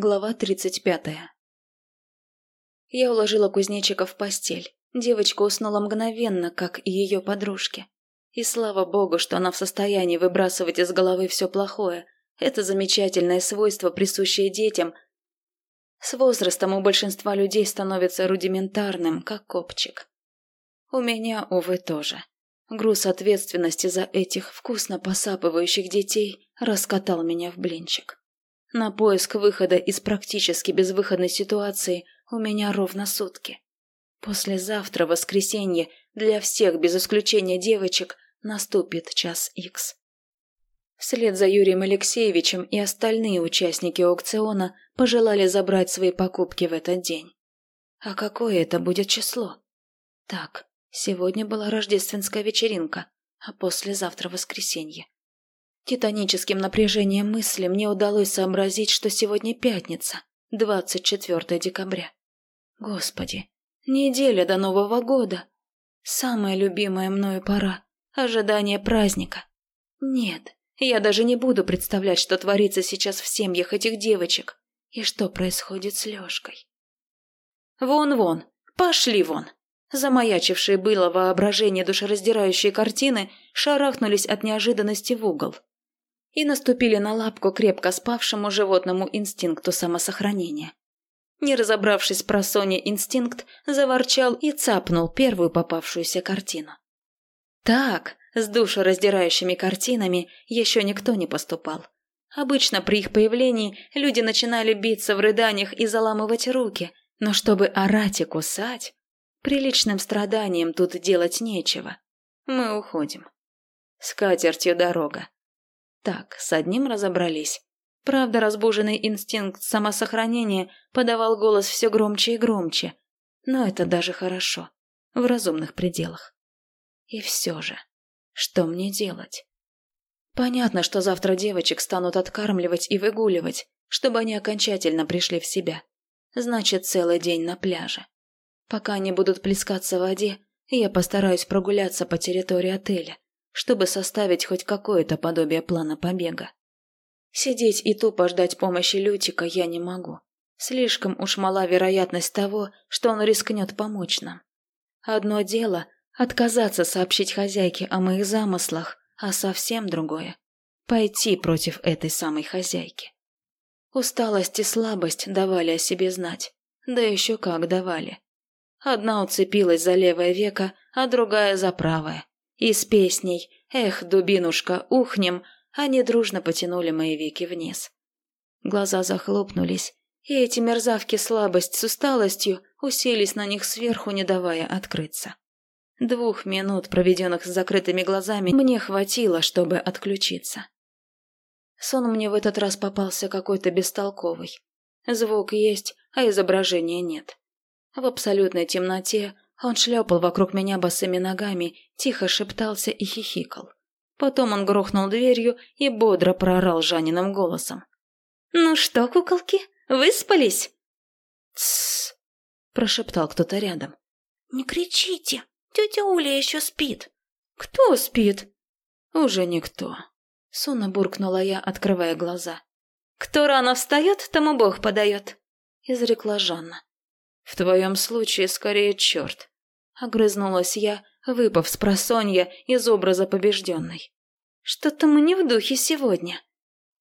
Глава тридцать пятая. Я уложила кузнечика в постель. Девочка уснула мгновенно, как и ее подружки. И слава богу, что она в состоянии выбрасывать из головы все плохое. Это замечательное свойство, присущее детям. С возрастом у большинства людей становится рудиментарным, как копчик. У меня, увы, тоже. Груз ответственности за этих вкусно посапывающих детей раскатал меня в блинчик. На поиск выхода из практически безвыходной ситуации у меня ровно сутки. Послезавтра, воскресенье, для всех, без исключения девочек, наступит час икс. Вслед за Юрием Алексеевичем и остальные участники аукциона пожелали забрать свои покупки в этот день. А какое это будет число? Так, сегодня была рождественская вечеринка, а послезавтра воскресенье. Титаническим напряжением мысли мне удалось сообразить, что сегодня пятница, 24 декабря. Господи, неделя до Нового года. Самая любимая мною пора. Ожидание праздника. Нет, я даже не буду представлять, что творится сейчас в семьях этих девочек и что происходит с Лёшкой. Вон-вон, пошли вон. Замаячившие было воображение душераздирающие картины шарахнулись от неожиданности в угол и наступили на лапку крепко спавшему животному инстинкту самосохранения. Не разобравшись про Соне, инстинкт заворчал и цапнул первую попавшуюся картину. Так, с душераздирающими картинами еще никто не поступал. Обычно при их появлении люди начинали биться в рыданиях и заламывать руки, но чтобы орать и кусать, приличным страданием тут делать нечего. Мы уходим. С катертью дорога. Так, с одним разобрались. Правда, разбуженный инстинкт самосохранения подавал голос все громче и громче. Но это даже хорошо. В разумных пределах. И все же, что мне делать? Понятно, что завтра девочек станут откармливать и выгуливать, чтобы они окончательно пришли в себя. Значит, целый день на пляже. Пока они будут плескаться в воде, я постараюсь прогуляться по территории отеля, чтобы составить хоть какое-то подобие плана побега. Сидеть и тупо ждать помощи Лютика я не могу. Слишком уж мала вероятность того, что он рискнет помочь нам. Одно дело – отказаться сообщить хозяйке о моих замыслах, а совсем другое – пойти против этой самой хозяйки. Усталость и слабость давали о себе знать, да еще как давали. Одна уцепилась за левое веко, а другая за правое. И с песней «Эх, дубинушка, ухнем!» они дружно потянули мои веки вниз. Глаза захлопнулись, и эти мерзавки слабость с усталостью уселись на них сверху, не давая открыться. Двух минут, проведенных с закрытыми глазами, мне хватило, чтобы отключиться. Сон мне в этот раз попался какой-то бестолковый. Звук есть, а изображения нет. В абсолютной темноте он шлепал вокруг меня босыми ногами, тихо шептался и хихикал. Потом он грохнул дверью и бодро проорал Жаниным голосом. «Ну что, куколки, выспались?» «Тссс!» – прошептал кто-то рядом. «Не кричите, тетя Уля еще спит». «Кто спит?» «Уже никто», – сонно буркнула я, открывая глаза. «Кто рано встает, тому Бог подает», – изрекла Жанна. «В твоем случае скорее черт», — огрызнулась я, выпав с просонья из образа побежденной. «Что-то мы не в духе сегодня».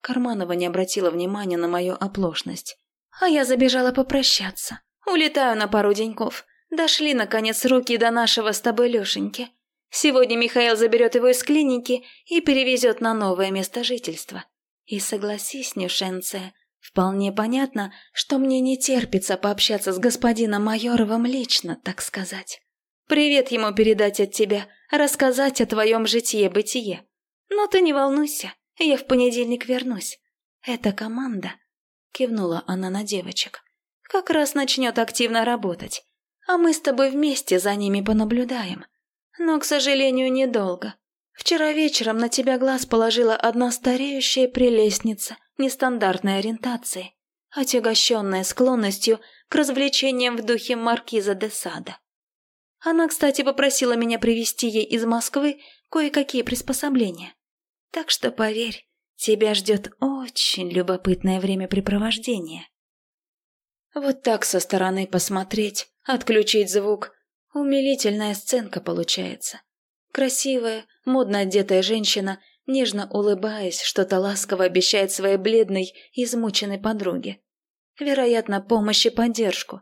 Карманова не обратила внимания на мою оплошность. А я забежала попрощаться. Улетаю на пару деньков. Дошли, наконец, руки до нашего с тобой Лешеньки. Сегодня Михаил заберет его из клиники и перевезет на новое место жительства. И согласись, Нюшенция, Вполне понятно, что мне не терпится пообщаться с господином Майоровым лично, так сказать. Привет ему передать от тебя, рассказать о твоем житие-бытие. Но ты не волнуйся, я в понедельник вернусь. Эта команда, кивнула она на девочек, как раз начнет активно работать, а мы с тобой вместе за ними понаблюдаем. Но, к сожалению, недолго. Вчера вечером на тебя глаз положила одна стареющая прелестница – нестандартной ориентации, отягощенная склонностью к развлечениям в духе маркиза де Сада. Она, кстати, попросила меня привезти ей из Москвы кое-какие приспособления. Так что, поверь, тебя ждет очень любопытное времяпрепровождение. Вот так со стороны посмотреть, отключить звук. Умилительная сценка получается. Красивая, модно одетая женщина, нежно улыбаясь, что-то ласково обещает своей бледной, измученной подруге. Вероятно, помощь и поддержку.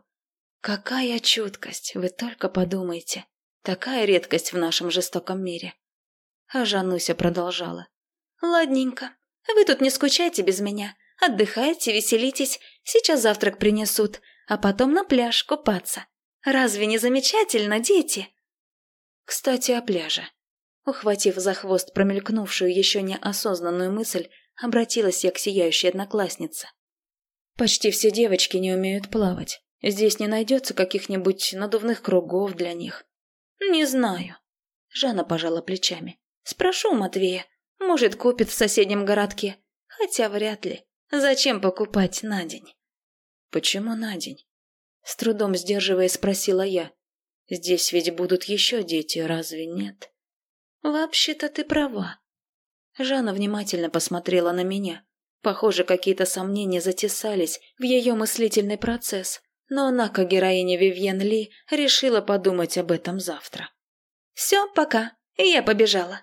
Какая чуткость, вы только подумайте. Такая редкость в нашем жестоком мире. А Жануся продолжала. «Ладненько. Вы тут не скучайте без меня. Отдыхайте, веселитесь. Сейчас завтрак принесут, а потом на пляж купаться. Разве не замечательно, дети?» Кстати, о пляже. Ухватив за хвост промелькнувшую еще неосознанную мысль, обратилась я к сияющей однокласснице. «Почти все девочки не умеют плавать. Здесь не найдется каких-нибудь надувных кругов для них». «Не знаю». Жанна пожала плечами. «Спрошу Матвея. Может, купит в соседнем городке. Хотя вряд ли. Зачем покупать на день?» «Почему на день?» С трудом сдерживая, спросила я. Здесь ведь будут еще дети, разве нет? Вообще-то ты права. Жанна внимательно посмотрела на меня. Похоже, какие-то сомнения затесались в ее мыслительный процесс, но она, как героиня Вивьен Ли, решила подумать об этом завтра. «Все, пока, я побежала».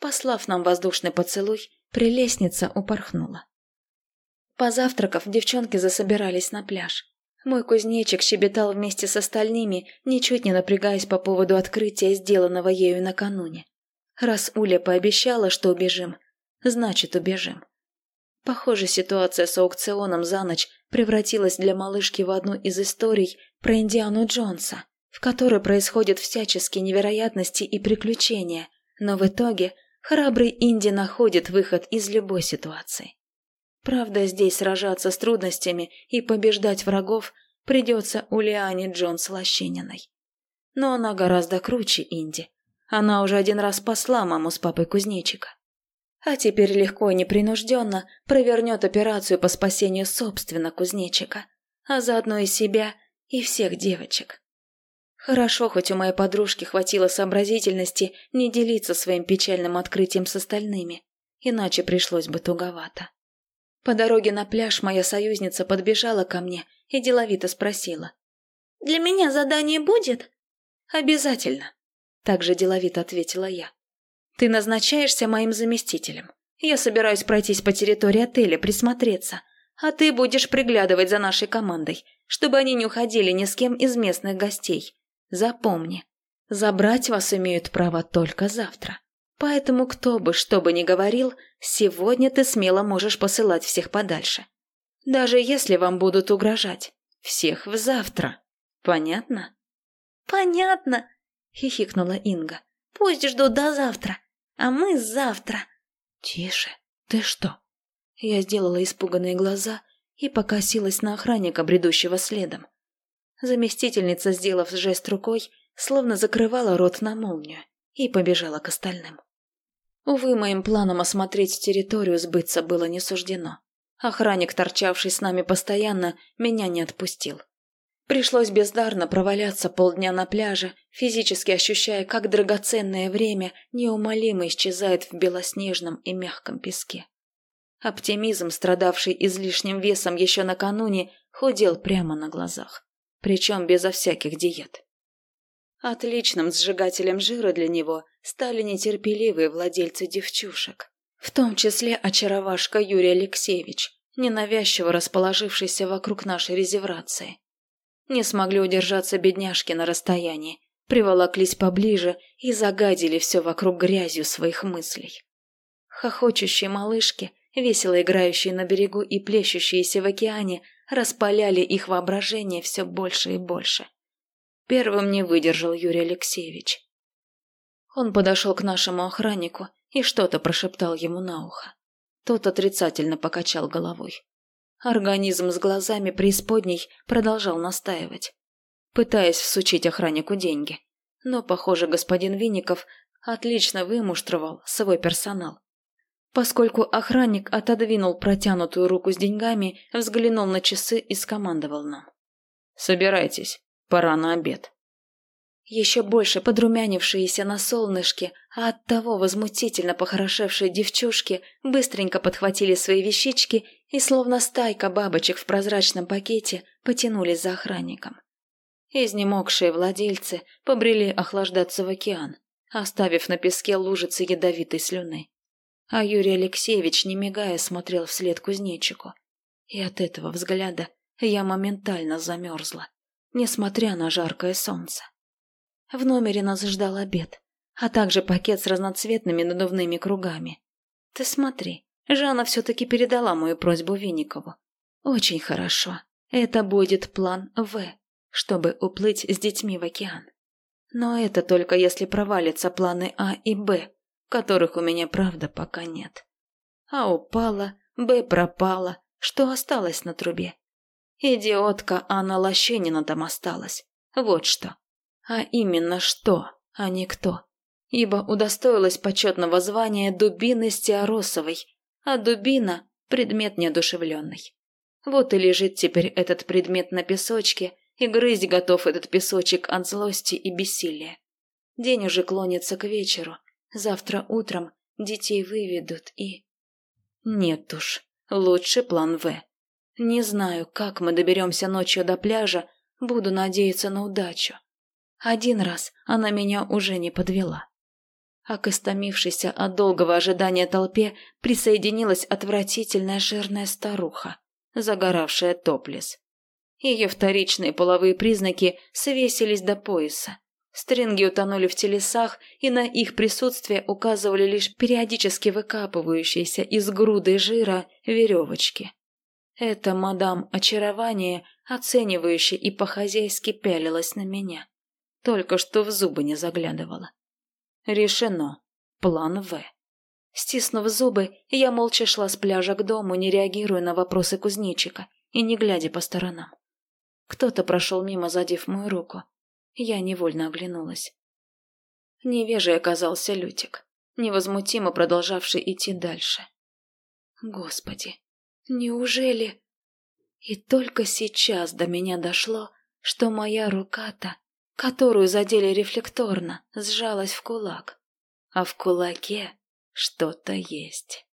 Послав нам воздушный поцелуй, прелестница упорхнула. Позавтракав, девчонки засобирались на пляж. Мой кузнечик щебетал вместе с остальными, ничуть не напрягаясь по поводу открытия, сделанного ею накануне. Раз Уля пообещала, что убежим, значит убежим. Похоже, ситуация с аукционом за ночь превратилась для малышки в одну из историй про Индиану Джонса, в которой происходят всяческие невероятности и приключения, но в итоге храбрый Инди находит выход из любой ситуации. Правда, здесь сражаться с трудностями и побеждать врагов придется Улиане Джонс Лощининой. Но она гораздо круче Инди. Она уже один раз спасла маму с папой кузнечика. А теперь легко и непринужденно провернет операцию по спасению собственно кузнечика, а заодно и себя, и всех девочек. Хорошо, хоть у моей подружки хватило сообразительности не делиться своим печальным открытием с остальными, иначе пришлось бы туговато. По дороге на пляж моя союзница подбежала ко мне и деловито спросила. «Для меня задание будет?» «Обязательно», — также деловито ответила я. «Ты назначаешься моим заместителем. Я собираюсь пройтись по территории отеля, присмотреться, а ты будешь приглядывать за нашей командой, чтобы они не уходили ни с кем из местных гостей. Запомни, забрать вас имеют право только завтра». Поэтому кто бы что бы ни говорил, сегодня ты смело можешь посылать всех подальше. Даже если вам будут угрожать. Всех в завтра. Понятно? Понятно, хихикнула Инга. Пусть ждут до завтра, а мы завтра. Тише, ты что? Я сделала испуганные глаза и покосилась на охранника, бредущего следом. Заместительница, сделав жест рукой, словно закрывала рот на молнию и побежала к остальным. Увы, моим планам осмотреть территорию сбыться было не суждено. Охранник, торчавший с нами постоянно, меня не отпустил. Пришлось бездарно проваляться полдня на пляже, физически ощущая, как драгоценное время неумолимо исчезает в белоснежном и мягком песке. Оптимизм, страдавший излишним весом еще накануне, худел прямо на глазах, причем безо всяких диет. Отличным сжигателем жира для него стали нетерпеливые владельцы девчушек, в том числе очаровашка Юрий Алексеевич, ненавязчиво расположившийся вокруг нашей резервации. Не смогли удержаться бедняжки на расстоянии, приволоклись поближе и загадили все вокруг грязью своих мыслей. Хохочущие малышки, весело играющие на берегу и плещущиеся в океане, распаляли их воображение все больше и больше. Первым не выдержал Юрий Алексеевич. Он подошел к нашему охраннику и что-то прошептал ему на ухо. Тот отрицательно покачал головой. Организм с глазами преисподней продолжал настаивать, пытаясь всучить охраннику деньги. Но, похоже, господин Винников отлично вымуштровал свой персонал. Поскольку охранник отодвинул протянутую руку с деньгами, взглянул на часы и скомандовал нам. «Собирайтесь, Пора на обед. Еще больше подрумянившиеся на солнышке, А оттого возмутительно похорошевшие девчушки быстренько подхватили свои вещички и, словно стайка бабочек в прозрачном пакете, потянулись за охранником. Изнемогшие владельцы побрели охлаждаться в океан, оставив на песке лужицы ядовитой слюны. А Юрий Алексеевич, не мигая, смотрел вслед кузнечику. И от этого взгляда я моментально замерзла, несмотря на жаркое солнце. В номере нас ждал обед, а также пакет с разноцветными надувными кругами. Ты смотри, Жанна все-таки передала мою просьбу Винникову. Очень хорошо. Это будет план В, чтобы уплыть с детьми в океан. Но это только если провалятся планы А и Б, которых у меня, правда, пока нет. А упала, Б пропала, что осталось на трубе? Идиотка Анна Лощенина там осталась. Вот что. А именно что, а не кто. Ибо удостоилась почетного звания дубины Стеоросовой, а дубина – предмет неодушевленный. Вот и лежит теперь этот предмет на песочке, и грызть готов этот песочек от злости и бессилия. День уже клонится к вечеру, завтра утром детей выведут и... Нет уж, лучше план В. Не знаю, как мы доберемся ночью до пляжа, буду надеяться на удачу. Один раз она меня уже не подвела. А к истомившейся от долгого ожидания толпе присоединилась отвратительная жирная старуха, загоравшая топлес. Ее вторичные половые признаки свесились до пояса. Стринги утонули в телесах, и на их присутствие указывали лишь периодически выкапывающиеся из груды жира веревочки. Это мадам очарование, оценивающе и по-хозяйски пялилась на меня. Только что в зубы не заглядывала. Решено. План В. Стиснув зубы, я молча шла с пляжа к дому, не реагируя на вопросы кузнечика и не глядя по сторонам. Кто-то прошел мимо, задев мою руку. Я невольно оглянулась. Невежий оказался Лютик, невозмутимо продолжавший идти дальше. Господи, Неужели... И только сейчас до меня дошло, что моя рука-то, которую задели рефлекторно, сжалась в кулак, а в кулаке что-то есть.